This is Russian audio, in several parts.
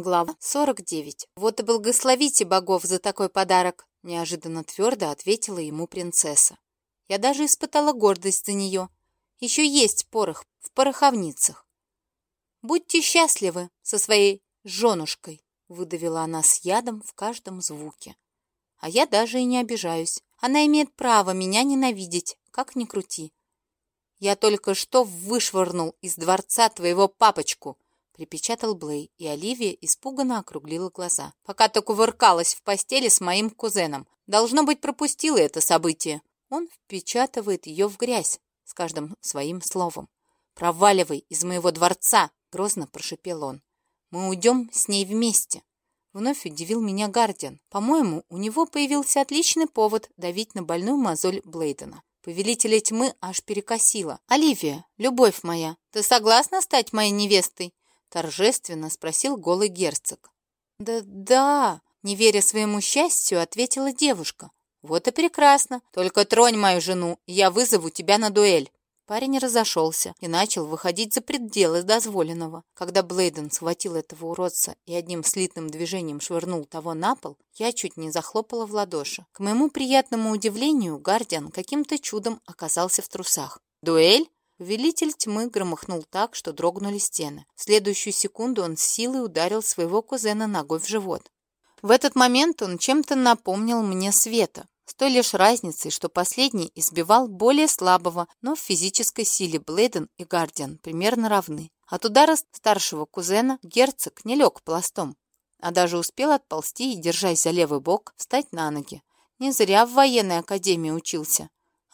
Глава 49. «Вот и благословите богов за такой подарок!» Неожиданно твердо ответила ему принцесса. Я даже испытала гордость за нее. Еще есть порох в пороховницах. «Будьте счастливы со своей женушкой!» Выдавила она с ядом в каждом звуке. А я даже и не обижаюсь. Она имеет право меня ненавидеть, как ни крути. Я только что вышвырнул из дворца твоего папочку, припечатал Блей, и Оливия испуганно округлила глаза. «Пока ты кувыркалась в постели с моим кузеном. Должно быть, пропустила это событие». Он впечатывает ее в грязь с каждым своим словом. «Проваливай из моего дворца!» — грозно прошипел он. «Мы уйдем с ней вместе». Вновь удивил меня Гардиан. По-моему, у него появился отличный повод давить на больную мозоль Блейдена. Повелителя тьмы аж перекосила. «Оливия, любовь моя, ты согласна стать моей невестой?» Торжественно спросил голый герцог. «Да, да!» — не веря своему счастью, ответила девушка. «Вот и прекрасно. Только тронь мою жену, и я вызову тебя на дуэль». Парень разошелся и начал выходить за пределы дозволенного. Когда Блейден схватил этого уродца и одним слитным движением швырнул того на пол, я чуть не захлопала в ладоши. К моему приятному удивлению, Гардиан каким-то чудом оказался в трусах. «Дуэль?» Велитель тьмы громыхнул так, что дрогнули стены. В следующую секунду он с силой ударил своего кузена ногой в живот. В этот момент он чем-то напомнил мне Света, с той лишь разницей, что последний избивал более слабого, но в физической силе Блейден и Гардиан примерно равны. От удара старшего кузена герцог не лег пластом, а даже успел отползти и, держась за левый бок, встать на ноги. Не зря в военной академии учился.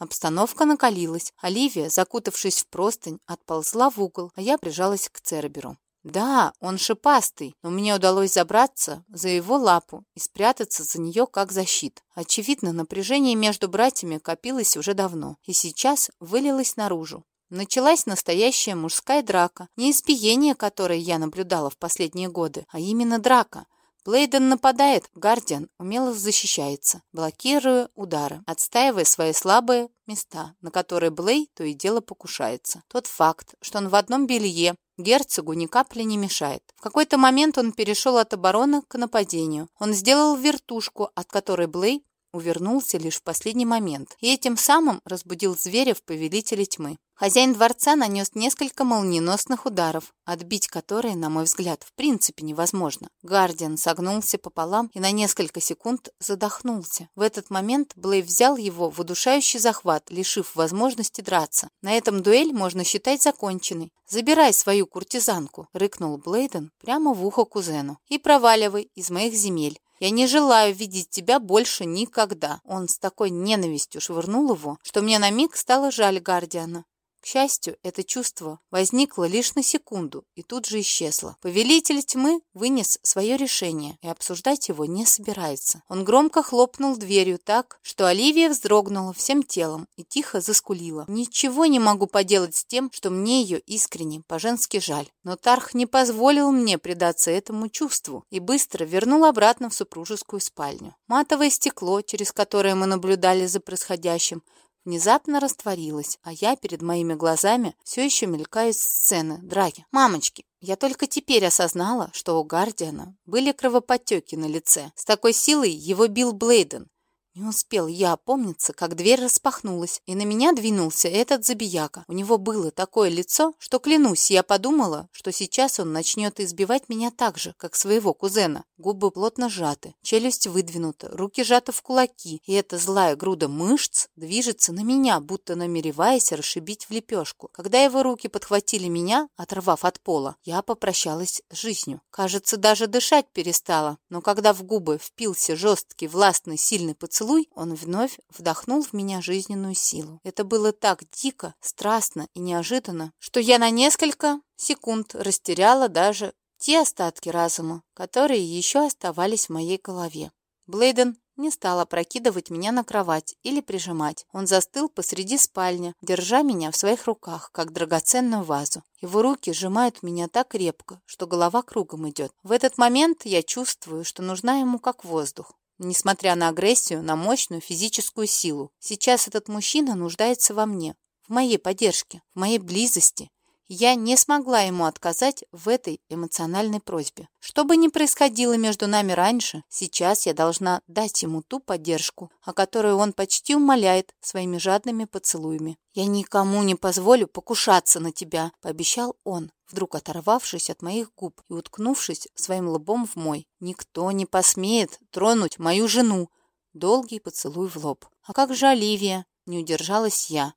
Обстановка накалилась. Оливия, закутавшись в простынь, отползла в угол, а я прижалась к Церберу. Да, он шипастый, но мне удалось забраться за его лапу и спрятаться за нее как за щит. Очевидно, напряжение между братьями копилось уже давно, и сейчас вылилось наружу. Началась настоящая мужская драка, не избиение, которое я наблюдала в последние годы, а именно драка, Блейден нападает, Гардиан умело защищается, блокируя удары, отстаивая свои слабые места, на которые Блей то и дело покушается. Тот факт, что он в одном белье, герцогу ни капли не мешает. В какой-то момент он перешел от обороны к нападению. Он сделал вертушку, от которой Блей увернулся лишь в последний момент, и этим самым разбудил зверя в повелителе тьмы. Хозяин дворца нанес несколько молниеносных ударов, отбить которые, на мой взгляд, в принципе невозможно. Гардиан согнулся пополам и на несколько секунд задохнулся. В этот момент Блей взял его в удушающий захват, лишив возможности драться. На этом дуэль можно считать законченной. «Забирай свою куртизанку», — рыкнул Блейден прямо в ухо кузену, «и проваливай из моих земель. Я не желаю видеть тебя больше никогда. Он с такой ненавистью швырнул его, что мне на миг стало жаль Гардиана. К счастью, это чувство возникло лишь на секунду и тут же исчезло. Повелитель тьмы вынес свое решение и обсуждать его не собирается. Он громко хлопнул дверью так, что Оливия вздрогнула всем телом и тихо заскулила. Ничего не могу поделать с тем, что мне ее искренне по-женски жаль. Но Тарх не позволил мне предаться этому чувству и быстро вернул обратно в супружескую спальню. Матовое стекло, через которое мы наблюдали за происходящим, внезапно растворилась, а я перед моими глазами все еще мелькают сцены драки. «Мамочки, я только теперь осознала, что у Гардиана были кровоподтеки на лице. С такой силой его бил Блейден, не успел я опомниться, как дверь распахнулась, и на меня двинулся этот забияка. У него было такое лицо, что, клянусь, я подумала, что сейчас он начнет избивать меня так же, как своего кузена. Губы плотно сжаты, челюсть выдвинута, руки сжаты в кулаки, и эта злая груда мышц движется на меня, будто намереваясь расшибить в лепешку. Когда его руки подхватили меня, оторвав от пола, я попрощалась с жизнью. Кажется, даже дышать перестала, но когда в губы впился жесткий, властный, сильный поцелуй, поцелуй он вновь вдохнул в меня жизненную силу. Это было так дико, страстно и неожиданно, что я на несколько секунд растеряла даже те остатки разума, которые еще оставались в моей голове. Блейден не стал опрокидывать меня на кровать или прижимать. Он застыл посреди спальни, держа меня в своих руках, как драгоценную вазу. Его руки сжимают меня так крепко, что голова кругом идет. В этот момент я чувствую, что нужна ему как воздух. Несмотря на агрессию, на мощную физическую силу, сейчас этот мужчина нуждается во мне, в моей поддержке, в моей близости. Я не смогла ему отказать в этой эмоциональной просьбе. Что бы ни происходило между нами раньше, сейчас я должна дать ему ту поддержку, о которой он почти умоляет своими жадными поцелуями. «Я никому не позволю покушаться на тебя», — пообещал он, вдруг оторвавшись от моих губ и уткнувшись своим лбом в мой. «Никто не посмеет тронуть мою жену». Долгий поцелуй в лоб. «А как же Оливия?» — не удержалась я.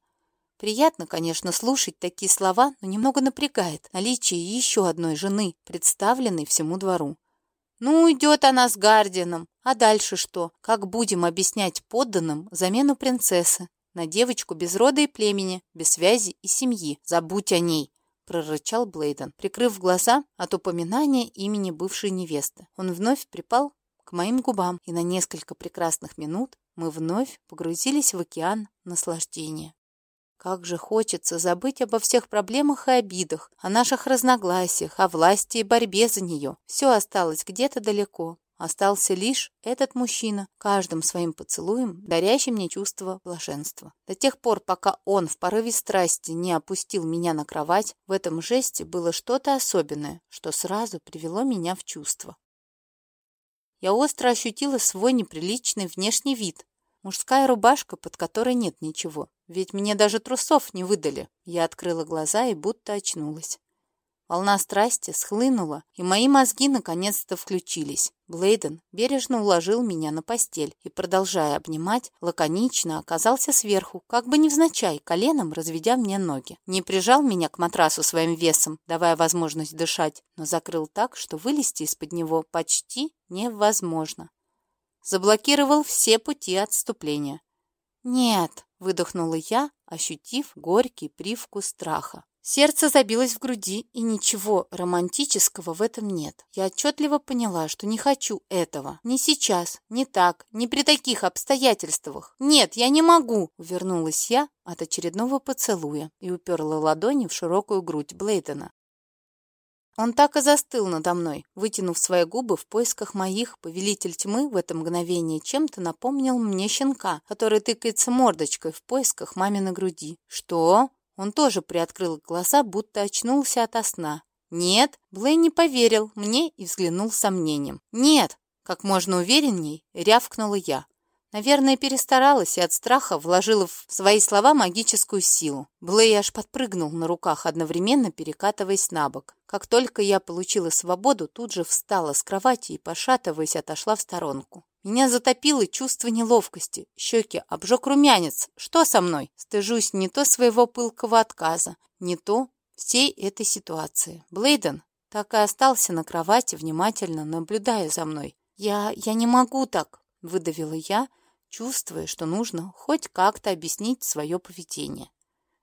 Приятно, конечно, слушать такие слова, но немного напрягает наличие еще одной жены, представленной всему двору. Ну, идет она с Гардианом. А дальше что? Как будем объяснять подданным замену принцессы? На девочку без рода и племени, без связи и семьи. Забудь о ней, прорычал Блейден, прикрыв глаза от упоминания имени бывшей невесты. Он вновь припал к моим губам, и на несколько прекрасных минут мы вновь погрузились в океан наслаждения. Как же хочется забыть обо всех проблемах и обидах, о наших разногласиях, о власти и борьбе за нее. Все осталось где-то далеко. Остался лишь этот мужчина, каждым своим поцелуем, дарящий мне чувство блаженства. До тех пор, пока он в порыве страсти не опустил меня на кровать, в этом жесте было что-то особенное, что сразу привело меня в чувство. Я остро ощутила свой неприличный внешний вид, Мужская рубашка, под которой нет ничего. Ведь мне даже трусов не выдали. Я открыла глаза и будто очнулась. Волна страсти схлынула, и мои мозги наконец-то включились. Блейден бережно уложил меня на постель и, продолжая обнимать, лаконично оказался сверху, как бы невзначай, коленом разведя мне ноги. Не прижал меня к матрасу своим весом, давая возможность дышать, но закрыл так, что вылезти из-под него почти невозможно заблокировал все пути отступления. «Нет», — выдохнула я, ощутив горький привкус страха. Сердце забилось в груди, и ничего романтического в этом нет. Я отчетливо поняла, что не хочу этого. Ни сейчас, ни так, ни при таких обстоятельствах. «Нет, я не могу!» — увернулась я от очередного поцелуя и уперла ладони в широкую грудь Блейтона. Он так и застыл надо мной, вытянув свои губы в поисках моих. Повелитель тьмы в это мгновение чем-то напомнил мне щенка, который тыкается мордочкой в поисках маминой груди. «Что?» Он тоже приоткрыл глаза, будто очнулся ото сна. «Нет?» Блей не поверил мне и взглянул с сомнением. «Нет!» Как можно уверенней, рявкнула я. Наверное, перестаралась и от страха вложила в свои слова магическую силу. Блей аж подпрыгнул на руках, одновременно перекатываясь на бок. Как только я получила свободу, тут же встала с кровати и, пошатываясь, отошла в сторонку. Меня затопило чувство неловкости. Щеки обжег румянец. Что со мной? Стыжусь не то своего пылкого отказа, не то всей этой ситуации. Блейден так и остался на кровати, внимательно наблюдая за мной. «Я... я не могу так», — выдавила я, чувствуя, что нужно хоть как-то объяснить свое поведение.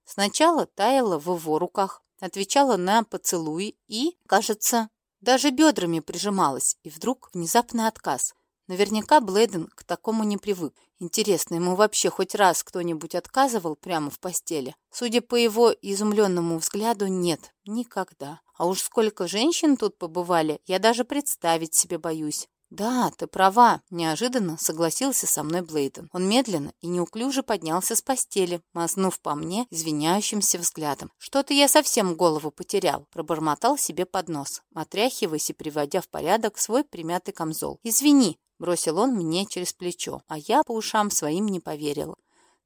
Сначала таяла в его руках, отвечала на поцелуи и, кажется, даже бедрами прижималась, и вдруг внезапный отказ. Наверняка Блейден к такому не привык. Интересно, ему вообще хоть раз кто-нибудь отказывал прямо в постели? Судя по его изумленному взгляду, нет, никогда. А уж сколько женщин тут побывали, я даже представить себе боюсь. «Да, ты права», — неожиданно согласился со мной Блейден. Он медленно и неуклюже поднялся с постели, мазнув по мне извиняющимся взглядом. «Что-то я совсем голову потерял», — пробормотал себе под нос, отряхиваясь и приводя в порядок свой примятый камзол. «Извини», — бросил он мне через плечо, а я по ушам своим не поверила.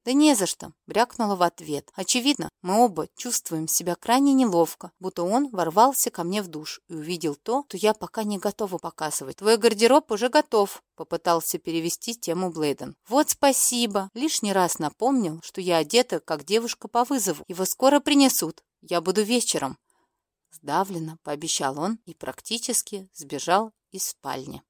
«Да не за что», — брякнула в ответ. Очевидно, мы оба чувствуем себя крайне неловко, будто он ворвался ко мне в душ и увидел то, что я пока не готова показывать. «Твой гардероб уже готов», — попытался перевести тему Блейден. «Вот спасибо». Лишний раз напомнил, что я одета, как девушка по вызову. Его скоро принесут. Я буду вечером. Сдавленно пообещал он и практически сбежал из спальни.